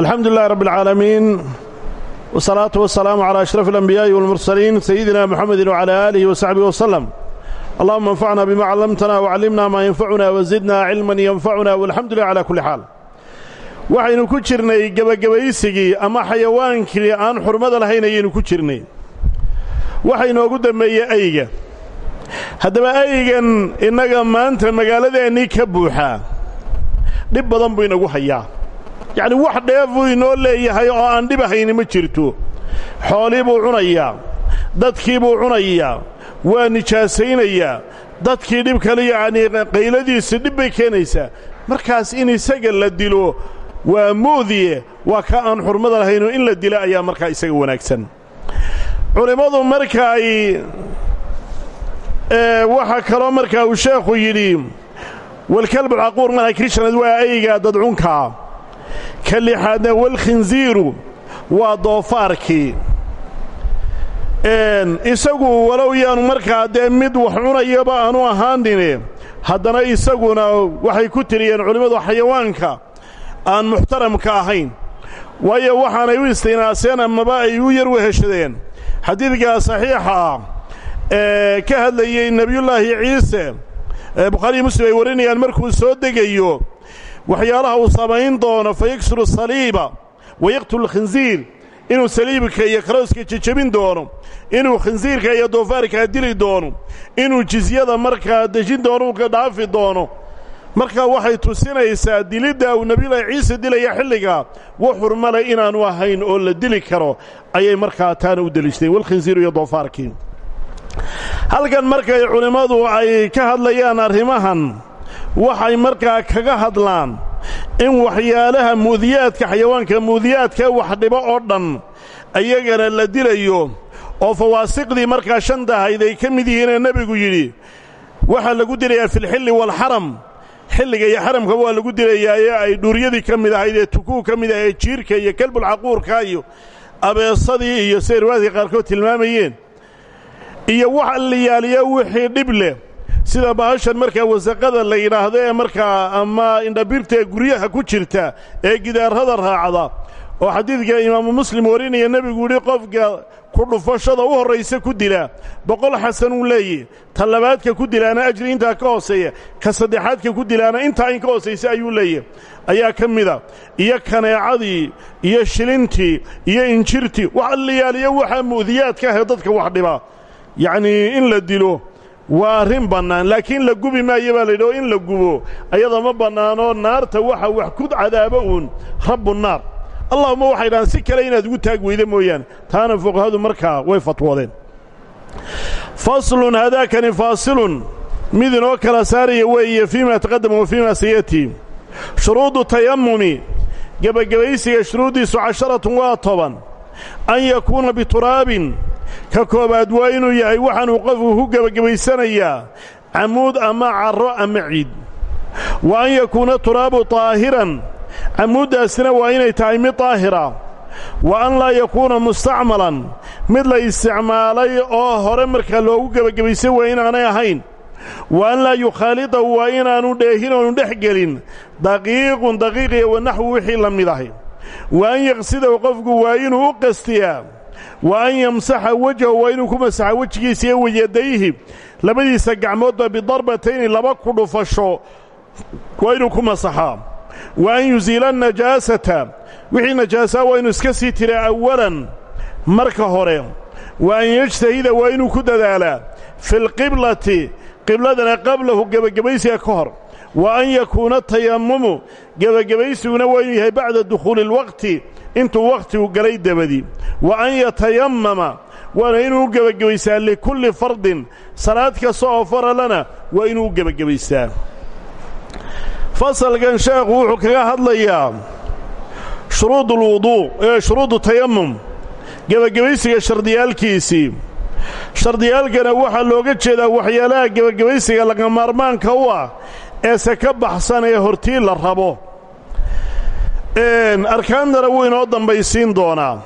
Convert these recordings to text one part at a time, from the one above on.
alxamdu lilahi rabb اlcaalamiin wsalaatu wasalaamu calaa ashraf alanbiyaa'i walmursaliin sayidina muxamedi wcalaa aalihi wasaxbihi waslem allahuma anfacna bima callamtana wacallimna maa yanfacuna wazidna cilman yanfacuna walxamdu lilah cala kulli xaal waxaynu ku jirnay gebagabaysigii ama xayawaankii aan xurmada lahayn ayaynu ku jirnay. Waxa inoogu dembeeyey ayga. Haddaba aygan innaga maanta magaaladeennii ka buuxaa dhib badan buu inagu hayaa yacni wax dheef buu inoo leeyahay oo aan dhib ahayni ma jirto. Xoolii buu cunayaa dadkii buu cunayaa waa nijaasaynayaa dadkii dhib kale yacnii qayladiisi dhib bay keenaysaa. Markaas in isaga la dilo waa moodiye waa ka aan xurmada lahayno in la dilo ayaa markaa isaga wanaagsan. Culimmadu marka ay waxaa kaloo markaa uu sheekhu yidhi walkalbulcaquur marka krishnaad waa ayga dadcunkaa ka lixaadna walkhinsiiru waa doofaarkii. Isagu walow yaanu markaa dee mid wax cunayaba aanu ahaanine haddana isaguna waxay ku tiriyeen culimmadu xayawaanka aan muxtaramka ahayn. Waayo waxaanay u istinaaseen amaba ay u yar weheshadeen. Xadiidka saxiixa ah ee ka hadlayey nebiyullaahi ciise bukhaariyi muslim ay warinayaan markuu soo degayo waxyaalaha uu samayn doono fa yaksuru saliiba wa yaqtulu khinsiir inuu saliibka iyo karowska jejebin doono inuu khinsiirka iyo doofaarkaa dili doono inuu jisyada markaa dejin doono uka dhaafi doono. Markaa waxay tusinaysaa dilidda uu nebiyullaahi ciise dilaya xilligaa wax xurmale inaanu ahayn oo la dili karo. Ayay markaa taana u deliishadeen walkhinsiiru iyo doofaarkii halkan markay culimmadu ay ka hadlayaan arrimahan waxay markaa kaga hadlaan in waxyaalaha muudiyaadka xayawaanka muudiyaadka wax dhibo oo dhan ayagana la dilayo oo fawaasiqdii markaa shantahayd ay ka mid yihiinee nebigu yidhi waxaa lagu dilayaa filxilli waalxaram xilliga iyo xaramka waa lagu dilayaa ee ay dhuuryadii ka mid ahayd ee tukuu ka mid ahayd jiirka iyo kelbulcaquurka iyo abeesadii iyo siday riwaadka qaarkood tilmaamayeen. Iyo wax liyaaliya wixii dhib leh sida bahashan markaa wasaqada la yidhaahdo ee markaa ama indhabirta ee guryaha ku jirta ee gidaarada raacda oo xadiidka imaamu muslim warinaya nebigu yidhi qofka ku dhufashada u horraysa ku dila boqol xasan uu leeyahy ta labaadka ku dilaana ajri intaa ka hooseeya ka saddexaadka ku dilaana intaa in ka hoosaysa ayuu leeyahy ayaa ka mida iyo kaneecadii iyo shilintii iyo injirtii wax liyaaliya waxaa mu'diyaadka ahee dadka wax dhiba. Yacnii in la dilo waa arrin bannaan laakiin la gubi maayo baa layidhi oo in la gubo. Ayada ma bannaanoo naarta waxa wax ku cadaabo uun rabbu naar. Allahuma waxay dhahaan si kale inaad ugu taag weyda mooyaane. Taana fuqahadu markaa way fatwoodeen. Faslun hadaakani faasilun. Mid inoo kala saaraya weeye fii ma taqadama wa fii ma sayatii shuruudu tayamumi gebagabaysiga shuruuddiisu casharatun waa toban. An yakuuna bituraabin ka koobaad waa inuu yahay waxaanuu qofku ku gebagabaysanayaa camuud ama carro ama ciid. Wa an yakuuna turaabu taahiran camuuddaasina waa inay tahay mid daahira wa an laa yakuuna mustacmalan mid la isticmaalay oo hore markaa loogu gebagabaysan waa inaanay ahayn. Wa an laa yukhaalidahu waa inaanu dheehin oonu dhex gelin daqiiqun daqiiqiya wanaxwu wixii la mid ahay wa an yaqsidahu qofku waa inuu u qastiyaa wa an yamsaxa wejhahu waa inuu ku masaxa wejigiisa iyo wayadayhi labadiisa gacmoodba bidarbatayni laba ku dhufasho waa inuu ku masaxaa wa an yusiila anajaasata wixii najaasaa waa inuu iska sii tira awalan marka hore. Wa an yajtahida waa inuu ku dadaalaa fi lqiblati qibladana qablahu gebagabaysiga ka hor. Wa an yakuuna tayamumu gebagabaysiguna waa inuu yahay bacda dukhuuli اlwaqti intuu wakhtigu galay dabadi. Wa an yatayammama waana inuu u gebagabaysaa likulli fardin salaad kasta oo faralana waa inuu u gebagabaysaa. Fasalkan sheekhu wuxuu kaga hadlayaa shuruud ulwuduu ee shuruudu tayamum gebagabaysiga shardiyaalkiisii. Shardiyaalkana waxaa looga jeedaa waxyaalaha gebagabaysiga laga maarmaanka u ah eese ka baxsan ee hortii la rabo arkaantana wuu inoo dambaysiin doonaa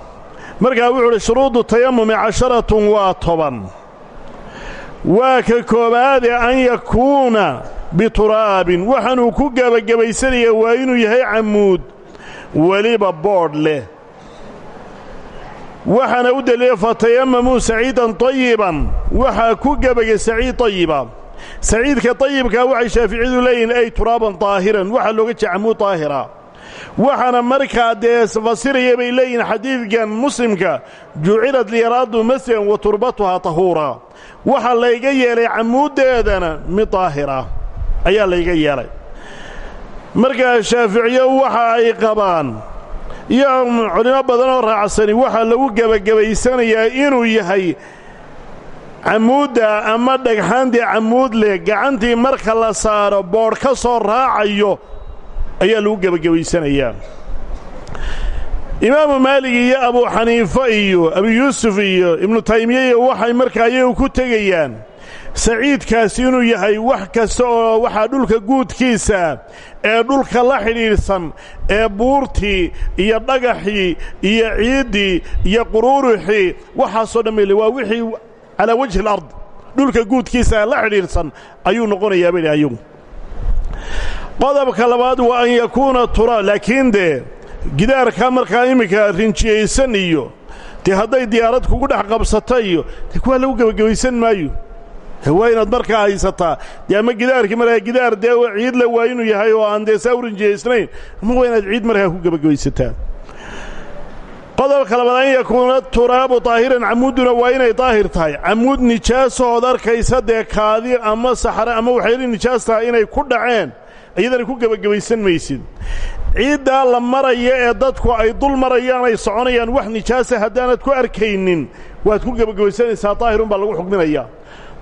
markaa wuxuu uhi shuruudu tayamumi casharatun waa toban. Waa ka koobaade an yakuuna bituraabin. Waxaanuu ku gebagabaysanaya waa inuu yahay camuud weliba boodh leh. Waxaana u deliya fatayamamuu saciidan tayiban waxaa ku gebagay saciid tayiba saciidka tayibkaa waxay shaaficiyadu leeyihiin ay turaaban daahiran waxaa looga jeeda camuud daahira waxaana markaa dee fasiraya bay leeyihiin xadiidkan muslimka jucilad liyaraadu masjidan wa turbatuhaa tahuura. Waxaa layga yeelay camuuddeedana mid daahira. Ayaa layga yeelay. Markaa shaaficiyo waxa ay qabaan iyo culimo badan oo raacsani waxaa lagu gebagabaysanayaa inuu yahay camuudda ama dhagxaandii camuud leh gacantii marka la saaro boodh ka soo raacayo ayaa lagu gebagabaysanayaa imaamu maalig iyo abu xaniife iyo abu yuusuf iyo ibnu taymiya iyo waxay markaa iyagu ku tegayaan saciidkaasi inuu yahay wax kasta oo waxaa dhulka guudkiisa ee dhulka la xidhiidhsan ee buurtii iyo dhagaxii iyo ciiddii iyo quruuruxii waxaasoo dhan waa wixii calaa wajhi alard dhulka guudkiisa la xidhiidhsan ayuu noqonayaa bay ayagu qodobka labaad waa an yakuuna tura laakiin dee gidaarka markaa iminka rinjiyaysan iyo dee hadday diyaarad kugu dhex qabsata iyo dee kuwaa lagu gebagabaysan maayo. Waa inaad markaa haysataa. Dee ama gidaarkii gidaar dee ciid la waa inuu yahay oo aan dee saa u rinjiyaysnayn ama waa inaad ciid markaa ku gebagabaysataa qodobka labaad an yakuuna turaabu daahiran camuuduna waa inay daahir tahay. Camuud nijaasahood arkaysa dee kaadi ama saxre ama waxyaali nijaas tahay inay ku dhaceen iyadana ku gebagabaysan maysid. Ciiddaa la maraya ee dadku ay dul marayaan ay soconayaan wax nijaasa haddaanad ku arkaynin waad ku gebagabaysanaysaa daahirun baa lagu xugminayaa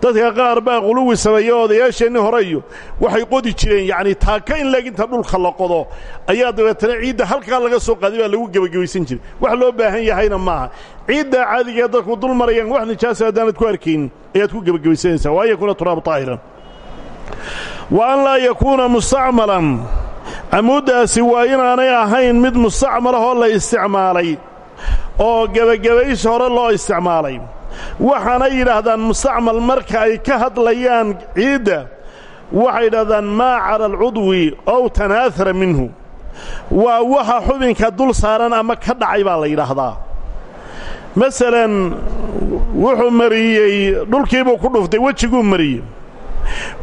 dadka qaar baa quluwi sameeya odayaasheenni horeyo waxay qodi jireen yacnii taaka in leeg inta dhulka la qodo. Ayaa dabeetana ciidda halkaa laga soo qaaday baa lagu gebagabaysan jiray. Wax loo baahan yahayna maaha. Ciiddaa caadigaee dadku dul marayaan wax nijaasa haddaanad ku arkaynin ayaad ku gebagabaysanaysaa waa an yakuuna turaabu daahiran wa an laa yakuuna mustacmalan camuuddaasi waa inaanay ahayn mid mustacmalahoo la isticmaalay oo gebagabays hore loo isticmaalay waxaanay yidhaahdaan mustacmal marka ay ka hadlayaan ciidda waxay yidhahdaan maa cala alcudwi ow tanaahara minhu waa waxa xubinka dul saaran ama ka dhacay baa la yidhaahdaa masalan wuxuu mariyey dhulkiibuu ku dhuftay wejiguu mariyey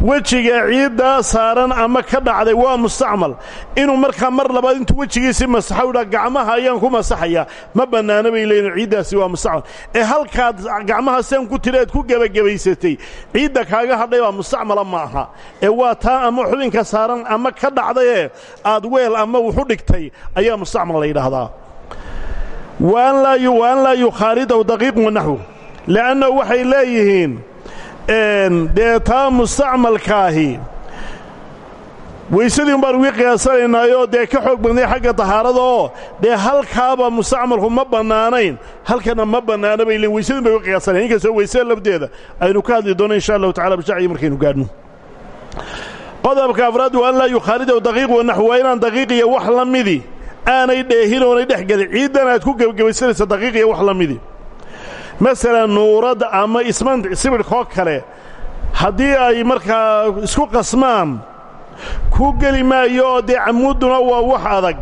wejiga ciiddaa saaran ama ka dhacday waa mustacmal. Inuu markaa mar labaad intuu wejigiisii masaxo dhaa gacmaha ayaan ku masaxayaa. Ma bannaana bay leeyiin ciiddaasi waa mustacmal. Ee halkaad gacmaha seen ku tiri aad ku gebagabaysatay ciidda kaaga hadhay baa mustacmala ma aha ee waa taa ama xubinka saaran ama ka dhacdayee aad weel ama wuxu dhigtay ayaa mustacmal la yidhaahdaa. Wa an laa yukhaalidahu daqiiq wanaxwu le'annahu waxay leeyihiin dee taa mustacmalkaahi. Weysadii un baan uga qiyaasanaynaayo dee ka xoog badnay xagga tahaarada oo dee halkaaba mustacmalku ma bannaanayn halkana ma bannaana bay lein weysadin bay uga qiyaasanayan inkastoo weysada lafdeeda aynu ka hadli doono insha allahu tacala bashacyi markaynu gaadhno. Qodobka afraad waa an laa yukhaalidahu daqiiq wanaxw waa inaan daqiiq iyo wax la midi. Aanay dheehin oonay dhex gelin ciiddan aad ku gebagabaysanaysa daqiiq iyo wax la midi masalan nuurad ama isman sibidhkoo kale. Haddii ay markaa isku qasmaan ku geli maayo oo dee camuudduna waa wax adag.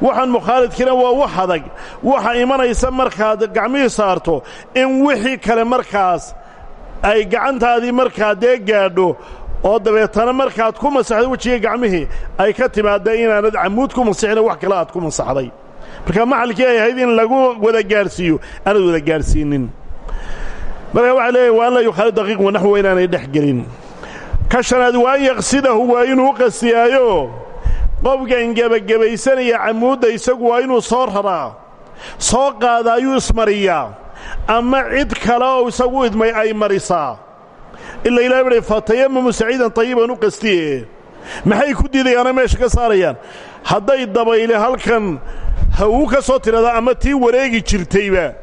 Waxaan mukhaalidkiina waa wax adag. Waxa imanaysa markaad gacmihii saarto in wixii kale markaas ay gacantaadii markaa dee gaadho oo dabeetana markaad ku masaxdo wejiga gacmihii ay ka timaadda inaanad camuud ku masixina wax kale aad ku masaxday marka maxalkii ay ahayd in lagu wada gaadhsiiyo aanad wada gaadhsiinin marka waxay leeyahy waa an laa yukhaalid daqiiq wanaxwa inaanay dhex gelin. Ka shanaad waa an yaqsidahu waa inuu qastiyaayo qofkan gebagabaysanaya camuudda isagu waa inuu soo raraa soo qaada ayuu ismariyaa. Ama cid kale oo isagu idmay ay marisaa. Ila ilahay bari fatayamamu saciidan tayiban u qastiye maxay ku diidayaana meesha ka saarayaan? Hadday dabayle halkan ha uu ka soo tidhahda ama tii wareegi jirtayba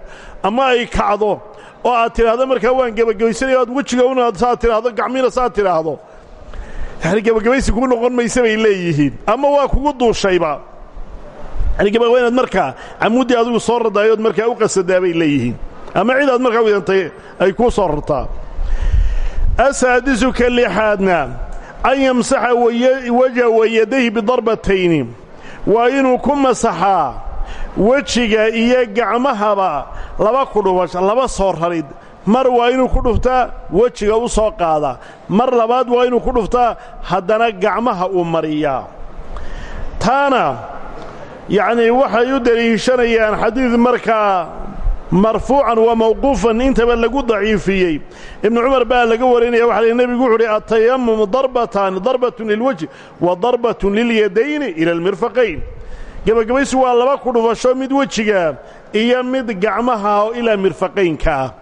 ama ay kacdo oo aad tidhaahdo markaa waan gebagabaysanaya aad wejiga una saad tidhaahdo gacmiina saad tidhaahdo yani gebagabaysi kugu noqon maysa bay leeyihiin ama waa kugu duushayba. Yani waa inaad markaa camuuddii adigu soo radaayood markaa u qasadaa bay leeyihiin. Ama cid aad markaa widantay ay kuu soo rartaa. Asaadisu ka lixaadna an yamsaxa wajha wayadayhi bidarbatayni waa inuu ku masaxaa wejiga iyo gacmahaba laba ku dhufasho laba soo rarid. Mar waa inuu ku dhuftaa wejiga u soo qaadaa mar labaad waa inuu ku dhuftaa haddana gacmaha uu mariyaa. Taana yacnii waxay u deliishanayaan xadiid markaa marfuucan wa mawquufan intaba lagu daciifiyey. Ibnu cumar baa laga warinaya waxa nebigu wuxu uhi atayamumu darbataani darbatun lilwejhi wa darbatun lilyadayni ila almirfaqayn gebagabaysu waa laba ku dhufasho mid wejiga iyo mid gacmaha oo mirfaqaynka. Ah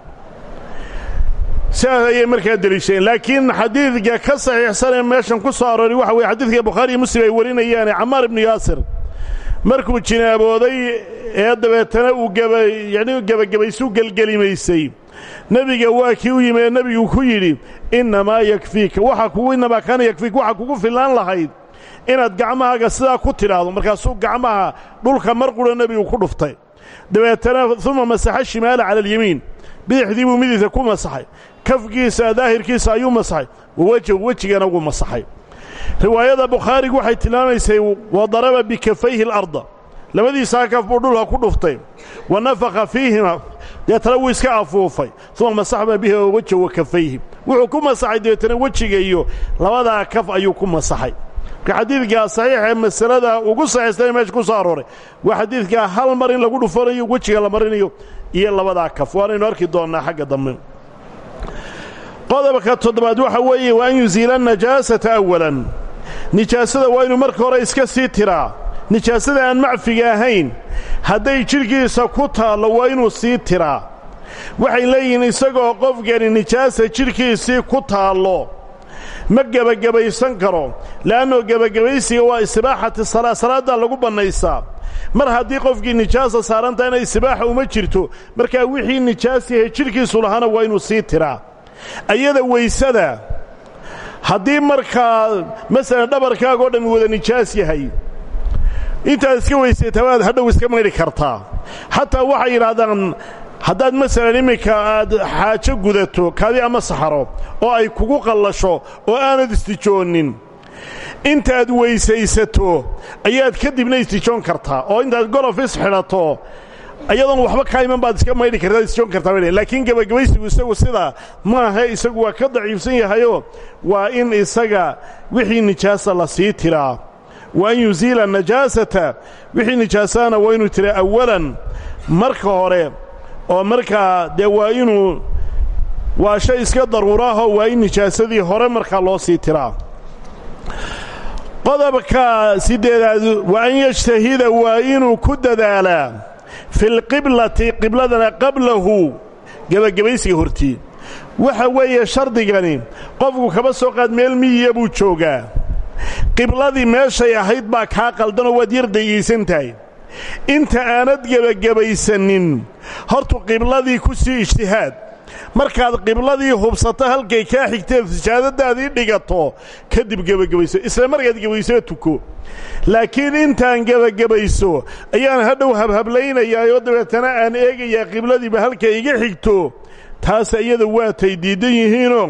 markaa deliishadeen laakiin xadiidka ka saxiixsanee meeshan ku soo waxa weye xadiidka bukhaari muslim ay warinayaane camaar ibnu yaasir markuu jinaabooday ee dabeetana uu yani gebagabaysu gelgelimaysay. Nebiga waa kii u yimi ee nebigu ku yidhi innamaa yakfiika. Waxa kugu innamaa kaana yakfiika waxa kugu fillaan lahayd inaad gacmahaaga sidaa ku tidhaahdo. Markaasuu gacmaha dhulka mar qudha nebigu ku dhuftay. Dabeetana uma masaxa shimaala cala alyamiin. Bidixdii buu midigta ku masaxay. Kafkiisa daahirkiisa ayuu masaxay. Wawejhu wejigana wuu masaxay riwaayada bukhaarigu waxay tilmaamaysay wa daraba bikafayhi alarda. Labadiisaa kaf buu dhulka ku dhuftay. Wa nafakha fiihima. Deetana wuu iska afuufay. Uma masaxba bihi wejha wa kafayhi. Wuxuu ku masaxay dabeetana wejiga iyo labadaa kaf ayuu ku masaxay. Marka xadiidkaa saxiix ee masalada ugu saxiixsan meesha ku soo arooray waa xadiidkaa hal mar in lagu dhufanayo wejiga la marinayo iyo labadaa kaf waanaynu arki doonnaa xagga dambe qodobka toddobaad waxa weeye waa an yusiila najaasata awalan nijaasada waa inuu marka hore iska sii tiraa nijaasada aan macfiga ahayn hadday jidhkiisa ku taallo waa inuu sii tiraa waxay leeyihiin isagoo qofkani nijaasa jidhkiisii ku taallo. Ma gebagabaysan karo le'annoo gebagabaysiga waa istibaaxati salaa salaaddaa lagu bannaysaa mar haddii qofkii nijaasa saarantahayna istibaaxa uma jirto markaa wixii nijaas yahay jidhkiisu lahaana waa inuu sii tiraa ayada weysada haddii markaa masalan dhabarkaagoo dhammi wada nijaas yahay intaad iska weysaytaa waad hadhow iska maydhi kartaa. Xataa waxay yidhaahdaan haddaad masalan imminka aad xaajo gudato kaadi ama saxaro oo ay kugu qallasho oo aanad istijoonnin intaad weysaysato ayaad kadibna istijoon kartaa. Oo intaad golof isxidhato ayadoon waxba kaa iman baad iska maydhi kartaa istijoon kartaa bay laakiin gebagabaysigu isagu sidaa maaha isagu waa ka daciifsan yahayoo waa in isaga wixii nijaasa la sii tiraa. Wa an yusiila najaasata wixii nijaasaana waa inuu tiraa awalan marka hore oo markaa dee waa inuu waa shay iska daruuraahoo waa in nijaasadii hore markaa loo sii tiraa. Qodobka siddeedaad wa an yajtahida waa inuu ku dadaalaa fi lqiblati qibladana qablahu. Gebagabaysiga hortii waxa weeye shardigani qofku kaba soo qaad meel miyiya buu joogaa. Qibladii meeshay ahayd baa kaa qaldanoo waad yar dayaysan tahay. Inta aanad gebagabaysanin hortu qibladii ku sii ijtihaad markaad qibladii hubsato halkay kaa xigteed sijaadadaadii dhigato kadib gebagabayso isla markaad gebaysoo tuko. Laakiin intaan gebagabayso ayaan hadhow habhablaynayaayoo dabeetana aan eegayaa qibladiiba halka iga xigto. Taas iyada waatay diiddan yihiinoo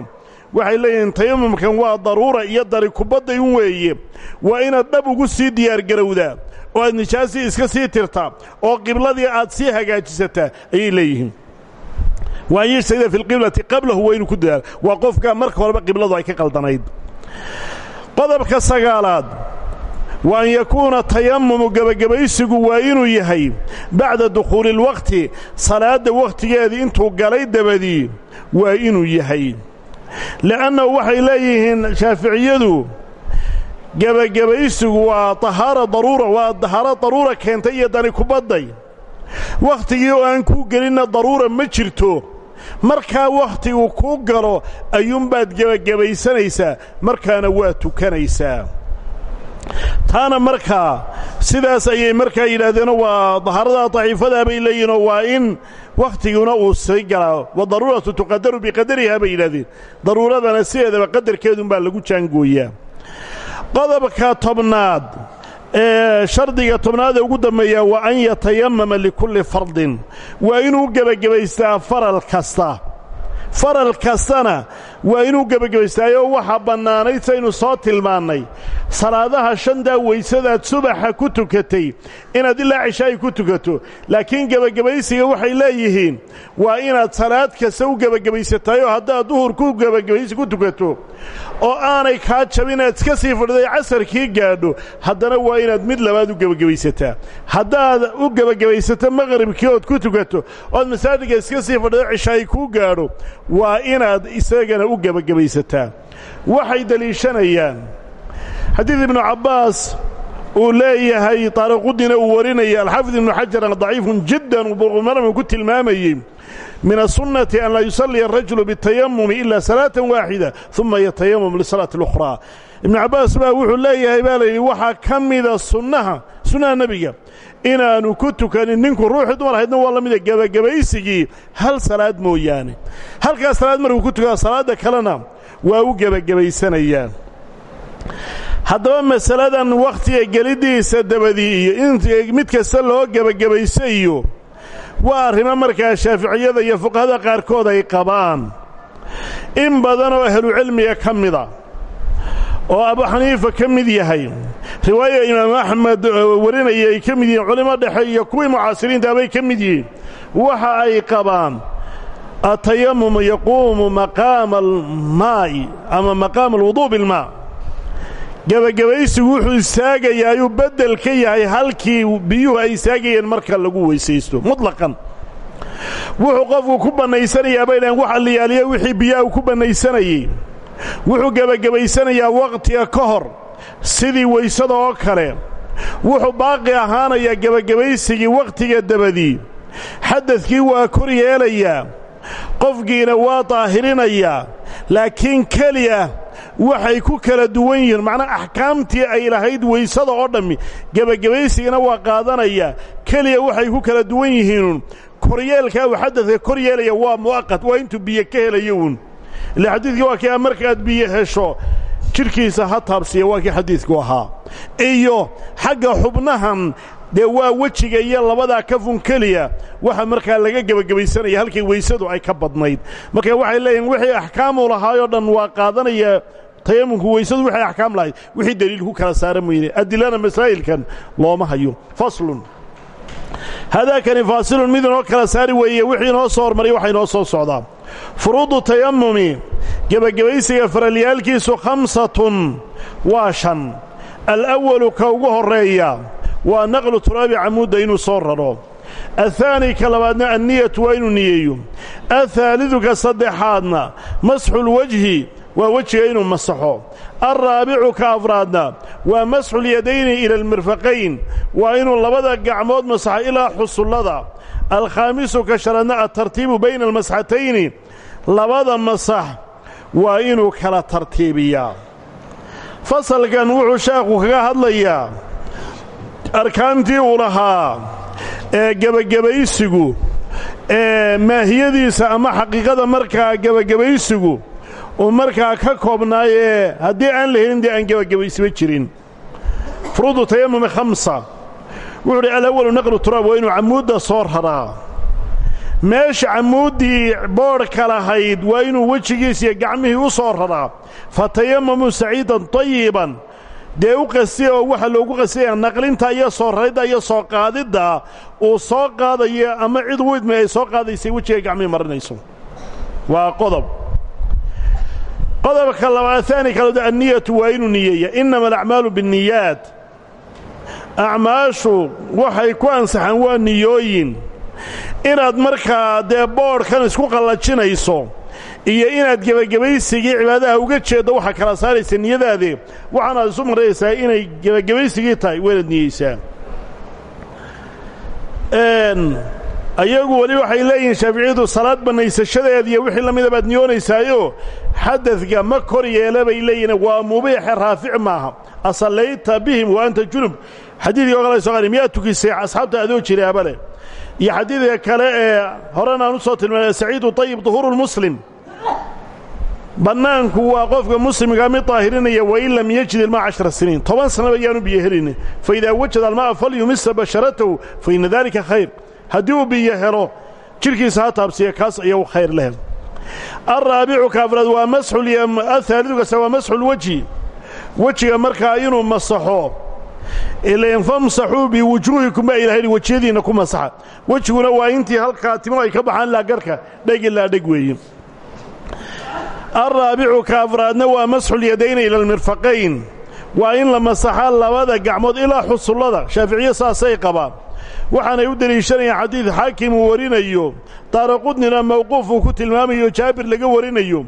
waxay leeyihiin tayamumkan waa daruura iyo dari kubadday un weeye. Waa inaad dhab ugu sii diyaargarowdaa oo aad nijaasii iska sii tirtaa oo qibladii aad sii hagaajisataa ayay leeyihiin wa an yajtahida fi lqiblati qablahu waa inuu ku dadaalo waa qofka marka horeba qibladu ay ka qaldanayd. Qodobka sagaalaad. Wa an yakuuna tayamumu gebagabaysigu waa inuu yahay bacda dukhuuli اlwaqti salaadda wakhtigeedii intuu galay dabadii waa inuu yahay. Li'annahu waxay leeyihiin shaaficiyadu gebagabaysigu waa tahaara daruura waa tahaaro daruura keentay iyo dani kubadday wakhtigii oo aan kuu gelinna daruura ma jirto markaa wakhtigu kuu galo ayuunbaad gebagabaysanaysaa markaana waa tukanaysaa taana markaa sidaas ayay markaa yidhaahdeenoo waa dahaarada daciifadaa bay leeyihinoo waa in wakhtiguna uu sii galaa wadaruuratu tuqadaru biqadarihaa bay yidhahdeen daruuradana sideedaba qadarkeedunbaa lagu jaangooyaa. Qodobka tobnaad shardiga tobnaad ee ugu dambeeya waa an yatayamama likulli fardin. Waa inuu gebagabaystaa faral kasta faral kastana waa inuu gebagabaystaayoo waxaa bannaanayd saynu soo tilmaannay. Salaadaha shantaa weysadaad subaxa ku tukatay inaad ilaa cishaa'i ku tukato. Laakiin gebagabaysiga waxay leeyihiin waa inaad salaad kasta u gebagabaysataayoo haddaad duhurku gebagabaysi ku tukato. Oo aanay kaa jabin aad iska sii fadhiday casarkii gaadho haddana waa inaad mid labaad u gebagabaysataa haddaad u gebagabaysato maqribkii ood ku tukato ood masaajidka iska sii fadhido cishaa'i kuu gaadho waa inaad isagana u gebagabaysataa waxay deliishanayaan xadiid ibnu cabbaas uu leeyahay taariqudina uu warinaya alxaafid ibnu xajaran daciifun jiddan uu bulqumaram ku tilmaamayey min aلsunnati an laa yusalliya arajulu biاtayamumi ila salaatan waaxida uma yatayamam lisalaati اlukhraa ibnu cabbaas baa wuxuu leeyahay baa layidhi waxaa ka mida sunnaha sunnaha nebiga inaannu ku tukanin ninku ruuxii dumar ahaydna waa la mida gebagabaysigii hal salaad mooyaane. Halkaas salaad markuu ku tukada salaadda kalena waa u gebagabaysanayaa haddaba masaladan wakhtiga geliddiisa dabadii iyo in mid kasta loo gebagabaysayo waa arrimo markaa shaaficiyada iyo fuqahada qaarkood ay qabaan. In badan oo ahlucilmiga ka mida oo abu xaniifa ka mid yahay. Riwaaya imaamu axmed warinaya ay ka mid yihiin culimo dhexe iyo kuwii mucaasiriintaabay ka mid yihiin. Waxa ay qabaan atayamum yaquumu maqaama almaa'i ama maqaama alwuduu bilmaa gebagabaysigu wuxuu istaagayaa ayuu beddel ka yahay halkii biyuhu ay istaagayeen marka lagu weysaysto mutlaqan. Wuxuu qofku ku bannaysanayaa bay dhahen waxa liyaaliya wixii biyaha ku bannaysanayey wuxuu gebagabaysanayaa wakhtiga ka hor sidii weysada oo kale. Wuxuu baaqi ahaanayaa gebagabaysigii wakhtiga dabadii. Xadadkii waa kor yeelayaa qofkiina waa daahirinayaa laakiin keliya waxay ku kala duwan yihiin. Macnaa axkaamtii ay lahayd weysada oo dhammi gebagabaysigana waa qaadanaya keliya waxay ku kala duwan yihiinun koryeelkaa uu xadadka kor yeelaya waa mu'aqad waa intuu biyo ka helayo uun ile xadiidkii waa kii markaad biyo hesho jidhkiisa ha taabsiya waa kii xadiidku ahaa iyo xagga xubnahan dee waa wejiga iyo labadaa kafun keliya waxa markaa laga gebagabaysanaya halkay weysadu ay ka badnayd marka waxay leeyihiin wixii axkaamu lahaayoo dhan waa qaadanaya tayamumku weysadu waxay axkaam lahayd wixii deliil ku kala saara moyne adilana masaa'ilkan looma hayo faslun hadaakani faasilun mid inoo kala saari weeye wixii inoo soo hormariya waxa inoo soo socdaa. Furuudu tayamumi gebagabaysiga faralyaalkiisu khamsatun waa shan. Alأwalu ka ugu horreeya waa naqlu turaabi camuudda inuu soo raro. Ahaani ka labaadna anniyatu waa inuu niyeeyo. Ahaalidu saddexaadna masxu lwajhi waa wejiga inuu masaxo. Alraabicu ka afraadna waa masxulyadayni ila almirfaqayn waa inuu labada gacmood masaxo ilaa xusullada. Alkhaamisu ka shanaadna altartiibu bayna almasxatayni labada masax waa inuu kala tartiibiyaa fasalkan wuxuu sheekhu kaga hadlayaa arkaantii uu lahaa ee gebagabaysigu ee maahiyadiisa ama xaqiiqada markaa gebagabaysigu uu markaa ka koobnaayee haddii aan la helin dee aan gebagabaysiba jirin. Furuudu tayamumi khamsa. Wuxuu udhi alawalu naqlu turaab waa inuu cammuudda soo raraa. Meesha cammuuddii boodhka lahayd waa inuu wejigiisa iyo gacmihii u soo raraa. Fa tayamamuu saciidan tayiban dee u qasiya oo waxa loogu qasiyaya naqlinta iyo soo raridda iyo soo qaadidda uu soo qaadayo ama cid widmi ay soo qaadaysay wejiga gacmihii marinayso. Waa qodob qodobka labaad aani kalood anniyatu waa inuu niyeeya innama alacmaalu biاnniyaat acmaashu waxay ku ansaxaan waa niyooyin. Inaad markaa dee boodhkan isku qallajinayso iyo inaad gebagabaysigii cibaadaha uga jeeddo waxaa kala saaraysa niyadaade waxaanaad isu maraysaa inay gebagabaysigii tahay waynaad niyeysaa ayagu weli waxay leeyihiin shaaficiyadu salaad bannaysashadeed iyo wixii la mida baad niyoonaysaayo xadadka ma kor yeela bay waa mubiixe raafic maaha. Asallayta bihim wa anta junub. Xadiidkii o kale so qani miyaad tukisay asxaabta adoo jiraaba leh. Iyo xadiidka kale horena aan u soo tilmaanay saciidu طayib duhuuru lmuslim bannaanku waa qofka muslimkaa mid daahirinaya wain lam yajid ilmaa cashara siniin. Toban sanaba ayaanu biyo helin faidaa wajada alma'a falyumisa basharatahu faina dalika khayr haddii uu biyo helo jidhkiisa ha taabsiya kaas ayagu khayr leh alraabicu kaafraad waa masxuathaalidu kase waa masxulwejhi wejiga markaa inuu masaxo ilain famsaxuu biwujuuhikum baa ilahay wejiyadiinna ku masaxa. Wejiguna waa intii halkaa timo ay ka baxaan ilaa garhka dheg ilaa dheg weeye alraabicu kaafraadna waa masxulyadayni ila almirfaqayn. Waa in la masaxaa labada gacmood ilaa xusullada. Shaaficiye saasay qabaan waxaanay u deliishanayaan xadiid xaakim uu warinayo daaraqudnina mawquuf uu ku tilmaamayo jaabir laga warinayo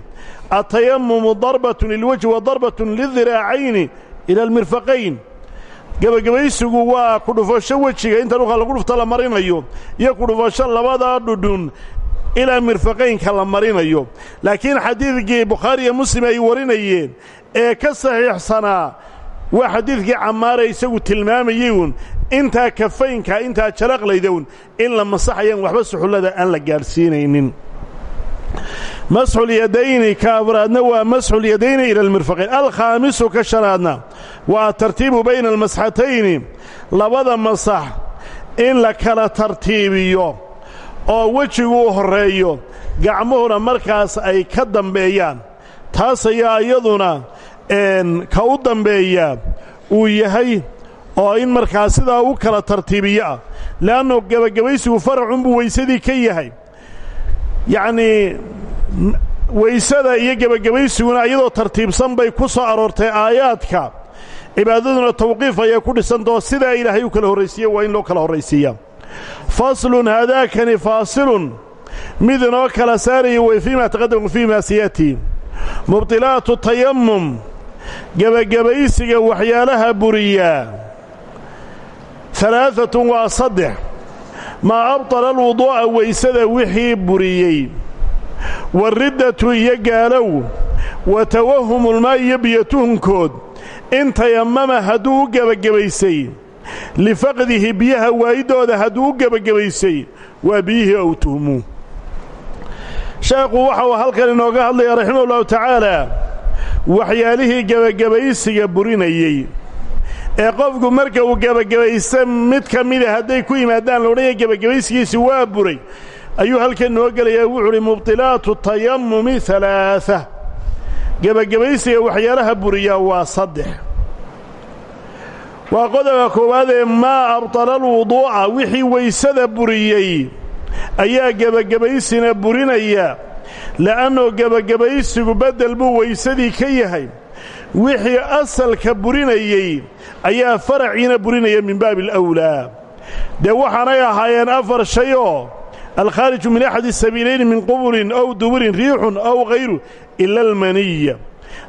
atayamumu darbatun lilwejhi wa darbatun lildiraacayni ila almirfaqayn gebagabaysigu waa kudhufasho wejiga inta dhulka lagu dhufta la marinayo iyo kudhufasho labadaa dhudhun ilaa mirfaqaynka la marinayo. Laakiin xadiidkii bukhaari iyo muslim ay warinayeen ee ka saxiixsanaa waa xadiidkii cammaare isagu tilmaamayey uun. Intaa kafaynka intaa jaraqlayda un in la masaxayaan waxba suxullada aan la gaadhsiinaynin masxulyadayni ka afraadna waa masxulyadayni ila almirfaqayn alkhaamisu ka shanaadna waa atartiibu bayna almasxatayni. Labada masax in la kala tartiibiyo oo wejigu u horreeyo gacmuhuna markaas ay ka dambeeyaan. Taas ayaa iyaduna ka u dambeeya uu yahay oo in markaa sidaa u kala tartiibiyo ah le'annu gebagabaysigu faracunbuu weysadii ka yahay. Yacnii weysada iyo gebagabaysiguna iyadoo tartiibsan bay ku soo aroortay aayaadka. Cibaadaduna tawqiif ayay ku dhisantao sidaa ilaahay u kala horraysiiya waa in loo kala horraysiiya. Faslun haadaakani faasilun. Mid inoo kala saaraya way fii ma taqadama fii ma siyatii mubdilaatu tayamum gebagabaysiga waxyaalaha buriyaa alaaatun waa saddex. Maa abtala alwuduu'a weysada wixii buriyey. Wariddatu iyo gaalow. Wa tawahumulmaa iyo biyotuhunkood in tayammama hadduu u gebagabaysay lifaqdihi biyaha waayiddooda hadduu u gebagabaysay waa biyihii ow tuhmuu sheekhu waxa halkan inooga hadlaya raximah ullahu tacaala waxyaalihii gebagabaysiga burinayey. Ee qofku marka uu gebagabaysta mid ka mida hadday ku yimaadaan la odhanaya gebagabaysigiisi waa buray ayuu halkan noo gelayaa wuxu uhi mubdilaatu tayammumi alaaa gebagabaysiga waxyaalaha buriyaa waa saddex. Waa qodobka koowaad ee maa abtala alwuduu'a wixii weysada buriyey ayaa gebagabaysina burinaya la'annoo gebagabaysigu beddel buu weysadii ka yahay. Wixii asalka burinayey ayaa faraciina burinaya min baabi alawlaa. Dee waxaanay ahaayeen afar shay oo alkhaariju min axadi sabiilayni min qubulin ow duburin riixun ow hayru ila almaniya.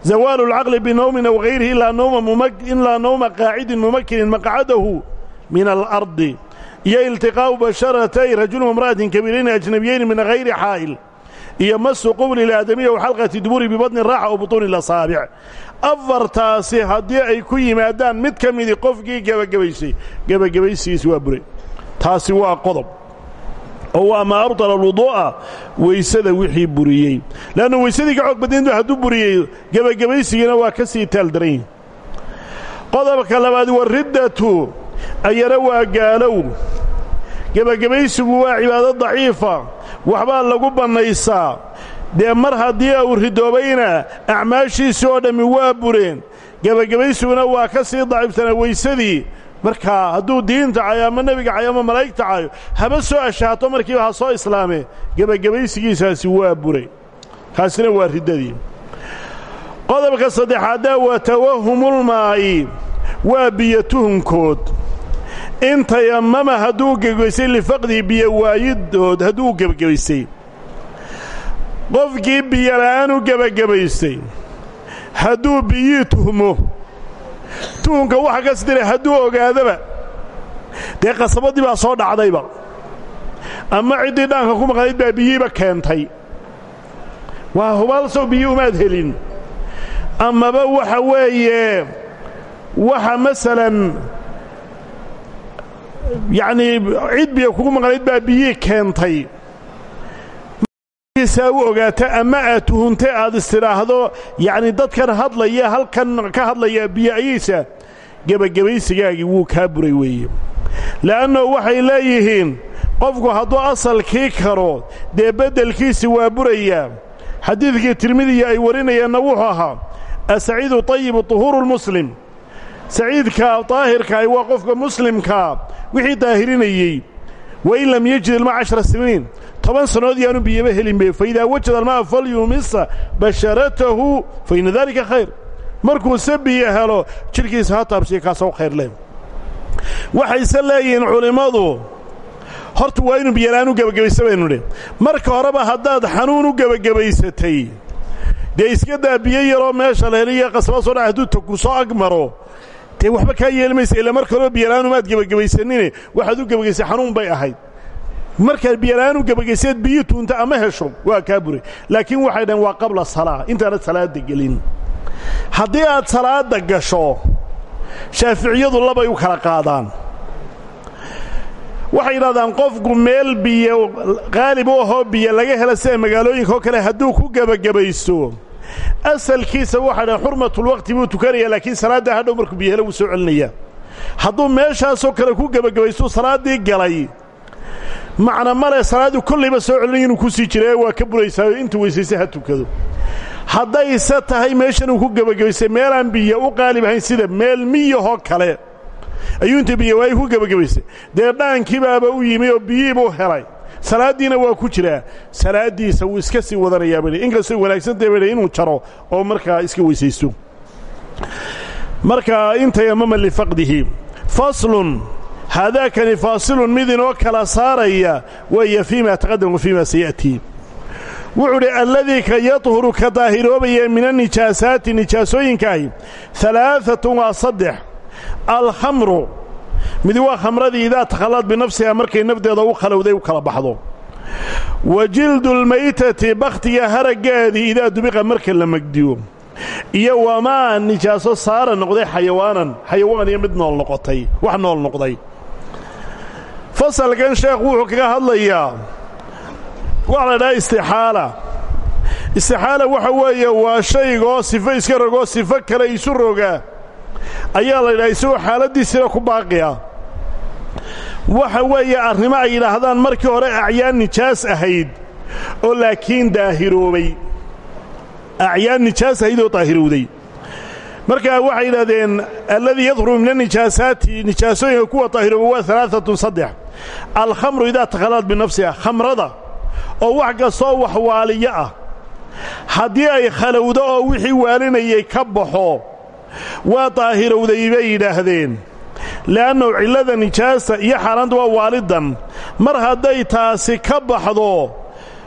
Zawaalu اlcaqli binowmin aw hayrihi ilaa nowma qaacidin mumakinin maqcadahu min alardi. Iyo iltiqaa'u basharatay rajulin wamra'atin kabiirayni ajnabiyayni min hayri xaa'il iyo masu qubli ilaadamiya w xalqati duburi bibadni raaxa o butuuni lasaabic afartaasi haddii ay ku yimaadaan mid ka midii qofkii gebagabaysay gebagabaysigiisi waa buray. Taasi waa qodob. Oo waa maa abtala alwuduu'a weysada wixii buriyey. Leannu weysadii ka xoog badnayntu hadduu buriyey gebagabaysigiina waa ka sii taaldaranyihi qodobka labaad wariddatu ayana waa gaalow. Gebagabaysigu waa cibaado daciifa waxbaa lagu bannaysaa dee mar haddii uu ridoobayna acmaashiisii oo dhammi waa bureen. Gebagabaysiguna waa ka sii daciifsanaa weysadii markaa hadduu diinta cayo ama nebiga cayo ama malaa'igta cayo haba soo ashaato markiiba ha soo islaamee gebagabaysigiisaasi waa buray. Kaasina waa riddadii. Qodobka saddexaaddaa waa tawahumulmaa'i waa biyo tuhunkood in tayammama hadduu gebagabaysay lifaqdihi biyo waayidood hadduu gebagabaysay qofkii biyola'aan u gebagabaystay hadduu biyii tuhmo. Tuhunka waxa ka sidira hadduu ogaadaba dee qasabaddii baa soo dhacdayba. Ama ciddii dhaanka ku maqnayd baa biyiiba keentay. Waa hubaal sow biyi umaad helin. Amaba waxa weeye waxa masalan yacnii cid biyo kugu maqnayd baa biyii keentay. Saa u ogaata ama aad tuhuntay aad istidhaahdo yacni dadkan hadlaya halkan ka hadlaya biyo-ayaysa gebagabaysigaagii wuu kaa buray weeye. Le'annoo waxay leeyihiin qofku hadduu asalkii karo dee beddelkiisi waa burayaa xadiidkii tirmidiya ay warinayeenna wuxuu ahaa asaciidu tayibu tuhuuru lmuslim saciidka daahirkaah waa qofka muslimkaa wixii daahirinayey wain lam yajid ilma cashara siniin. Toban sannood yaanu biyaba helinbe faidaa wajada alma'a falyumisa basharatahu fa inna daalika khayr. Markuuse biyo helo jidhkiisa ha taabsiya kaasoo khayr leh. Waxayse leeyihiin culimmadu horta waa inuu biyolaan u xanuun u gebagabaysatay dee biyo yaroo meesha la heliyo qasaba soo dha hadduu taku soo ag maro dee waxba kaa yeeli maysa illa marka horeba biyola'aanumaad gebagabaysanine. Waxaad u gebagaysay xanuun bay ahayd. Markaad biyola'aan u gebagayseed biyo tuunta ama hesho waa kaa buray. Laakiin waxay dhaheen waa qabla salaa intaanad salaadda gelin. Haddii aad salaadda gasho shaaficiyadu labay u kala qaadaan. Waxay yidhahdaan qofku meel biyo qaalib u ahoo biyo laga hela sida magaalooyinka oo kale hadduu ku gebagabaysto asalkiisa waxay dhahan xurmatulwaqti buu tukanaya laakiin salaaddaa hadhow markuu biyo helo wuu soo celinaya hadduu meeshaasoo kale ku gebagabaysto salaaddii galay. Macna male salaaddii kollayba soo celinaya inuu ku sii jira waa ka buraysaayo intuu weysaysa ha tukado. Haddayse tahay meeshan uu ku gebagabaystay meelaan biyo u qaalib ahayn sida meel miyahoo kale. Ayuu inta biyo waayi ku gebagabaystay dee dhaankiibaaba u yimi oo biyiibuu helay salaaddiina waa ku jiraa salaaddiisa wuu iska sii wadanayaa bay inkastoo wanaagsantahay bay inuu jaro oo markaa iska weysaysto. Marka intayamama lifaqdihi faslun haadaakani faasilun mid inoo kala saaraya weeye fii ma taqadam wa fii ma saya'tii. Wuxuu udhi alladii ka yadhuru ka daahiroobaya min annijaasaati nijaasooyinkaahi alaaatun waa saddex. Alkhamru mid waa khamradii idaa takhallad binafsiha markay nafdeeda u khalowday u kala baxdo. Wa jildulmaytati bakhtiga haraggeedii idaa dubiqa marka la megdiyo iyo wamaa nijaaso saara noqday xayawaanan xayawaan iyo mid nool noqotay wax nool noqday. Fasalkan sheekhu wuxuu kaga hadlayaa waxa la dhaha istixaala. Istixaala waxa weeye waa shaygoo sifo iska rogoo sifo kale isu rogaa ayaa la yidhaha isagoo xaaladdiisina ku baaqi ah waxa weeye arrimo ay yidhaahdaan markii hore acyaan nijaas ahayd oo laakiin daahiroobay. Acyaan nijaas ahayd oo daahirowday markaa waxay yidhahdeen alladii yadhuru min annijaasaati nijaasooyinka kuwa daahirooba waa alaaatun saddex. Alkhamru idaa takhallad binafsiha khamrada oo wax kastoo wax waaliyo ah. Haddii ay khalowdo oo wixii waalinayay ka baxo waa daahirowday bay yidhaahdeen. Le'annahu cillada nijaasa iyo xaaraanta waa waalidan. Mar hadday taasi ka baxdo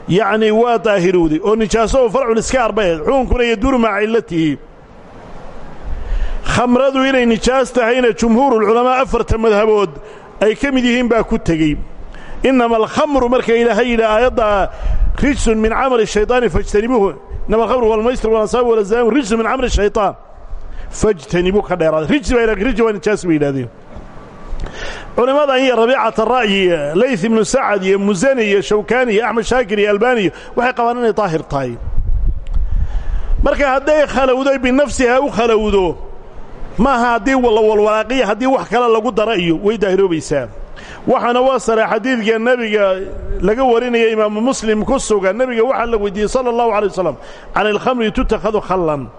yacnii waa daahirowday. Oo nijaaso farcul iska arbaheed xukunkuna yaduuru maca cillatihi khamradu inay nijaas tahayna jumhuurulculamaa afarta madhabood ay ka mid yihiin baa ku tegey. Innama alkhamru marka ilaahay yidhi aayadda rijsun min camali shayطaani fajtanibuuhu inama alkhamru walmaystir walansaab walazaamu rijsun min camali shayطaan fajtanibuu ka dheeraada rijsi baa rijsi waa nijaas bay yidhahdeen culimmadan iyo rabiicata ra'yi layth ibnu sacad iyo musani iyo shawkani iyo axmed shaakir iyo albaniyo waxay qabaan inay daahir tahay. Marka hadday khalowdo binafsiha u khalowdo maaha haddii la walwalaaqiya haddii wax kale lagu dara iyo way daahiroobaysaa waxaana waa sare xadiidka nebiga laga warinaya imaamu muslim ku sugan. Nebiga waxaa la weydiiyey sala allahu alay wasalam can alkhamri tutakhadu khallan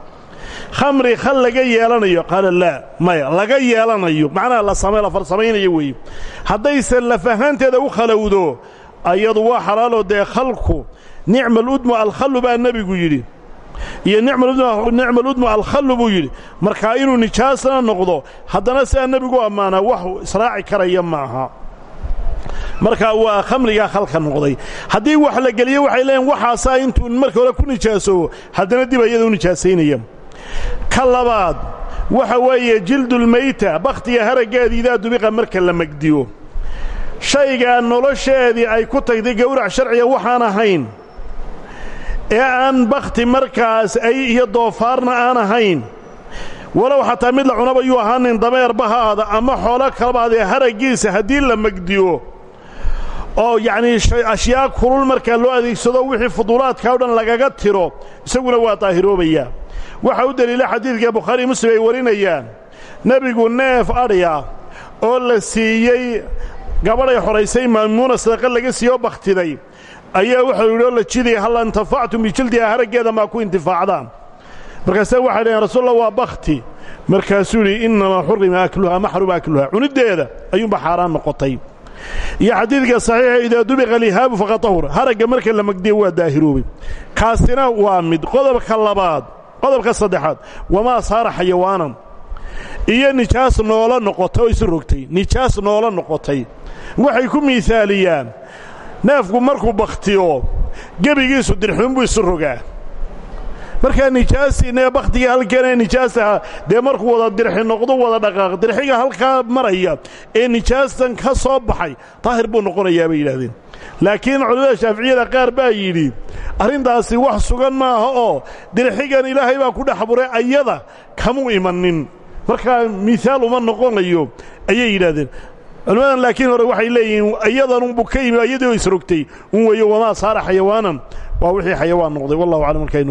khamri khal laga yeelanayo. Qaala laa maya laga yeelanayo. Macnaha la same la farsamaynayo weeye haddayse laf ahaanteeda u khalowdo ayadu waa xalaaloo dee khalku nicma aludmu alkhallu baa nebigu yidhi. Iyo nicma aludmu alkhallu buu yidhi. Markaa inuu nijaasna noqdo haddana sidaa nebigu ammaanaa wax israaci karaya ma aha waa khamrigaa khalka noqday. Haddii wax la geliyo waxay leeyiin waxaasaa intuu marka hore ku nijaasoobo haddana dib ayada u ka labaad waxa weeye jildulmayta bakhtiga haraggeedii idaa dubiqa marka la megdiyo shaygaa nolosheedii ay ku tagtay gowrac sharciga waxaan ahayn. Ee aan bakhti markaas ay iyo doofaarna aan ahayn. Walow xataa mid la cunaba yuu ahaanin dameerba ha aada ama xoolo kalaba adee haraggiisa haddii la megdiyo oo yacnii ashyaa kulul markaa loo adeegsado wixii fuduulaadka o dhan lagaga tiro isaguna waa daahiroobayaa waxaa u deliila xadiidka bukhaari muslim ay warinayaan. Nebigu neef adhiya oo la siiyey gabadhay xoraysay maamuuna sadaqa laga siiyo bakhtiday. Ayaa wuxuu yidhi oo la jidaya hal intafactum bijildiha haraggeeda maa ku intifaacdaan. Markaase waxay dhaheen rasuul allah waa bakhti. Markaasuu yidhi innamaa xurima akluha maxruma akluha cuniddeeda ayuunba xaaraan noqotay. Iyo xadiidka saxiixa idaa dubiqa lihaabu faqad tahur. Haragga marka la magdiyo waa daahiroobay kaasina waa mid. Qodobka labaad qodobka saddexaad wamaa saara xayawaanan? Iyo nijaas noola noqotay oo isu rogtay. Nijaas noola noqotay. Waxay ku miisaaliyaan neefku markuu bakhtiyo gebigiisu dirxuun buu isu rogaa. Markaa nijaasiinee bakhtiga halkanee nijaasaha dee markuu wada dirxi noqdo wada dhaqaaq dirxiga halkaa maraya ee nijaastan ka soo baxay daahir buu noqonayaa bay yidhahdeen laakiin culimmada shaaficiyada qaar baa yidhi arrintaasi wax sugan maaha oo dirxigan ilaahay baa ku dhex buray ayada kamuu imanin. Markaa miaal uma noqonayo ayay yidhahdeen culimmadan laakiin hore waxay leeyihiin iyadanunbuu ka yimi iyadoo isrogtay un weeyo wamaa saara xayawaanan. Waa wixii xayawaan noqday wallahu aclam markaynu